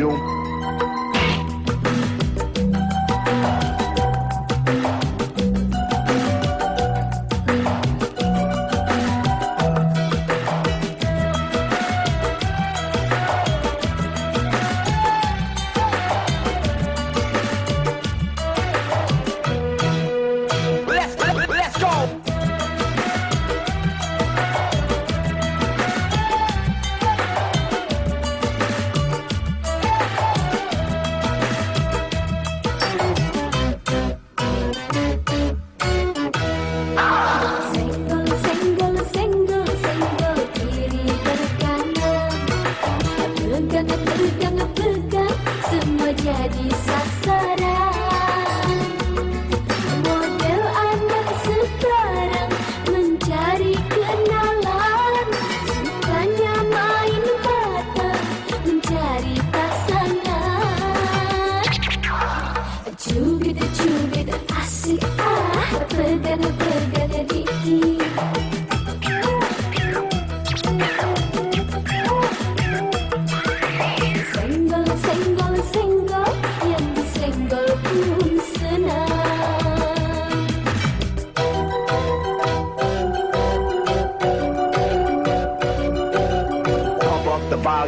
volume. Jadi sasaran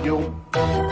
rádio.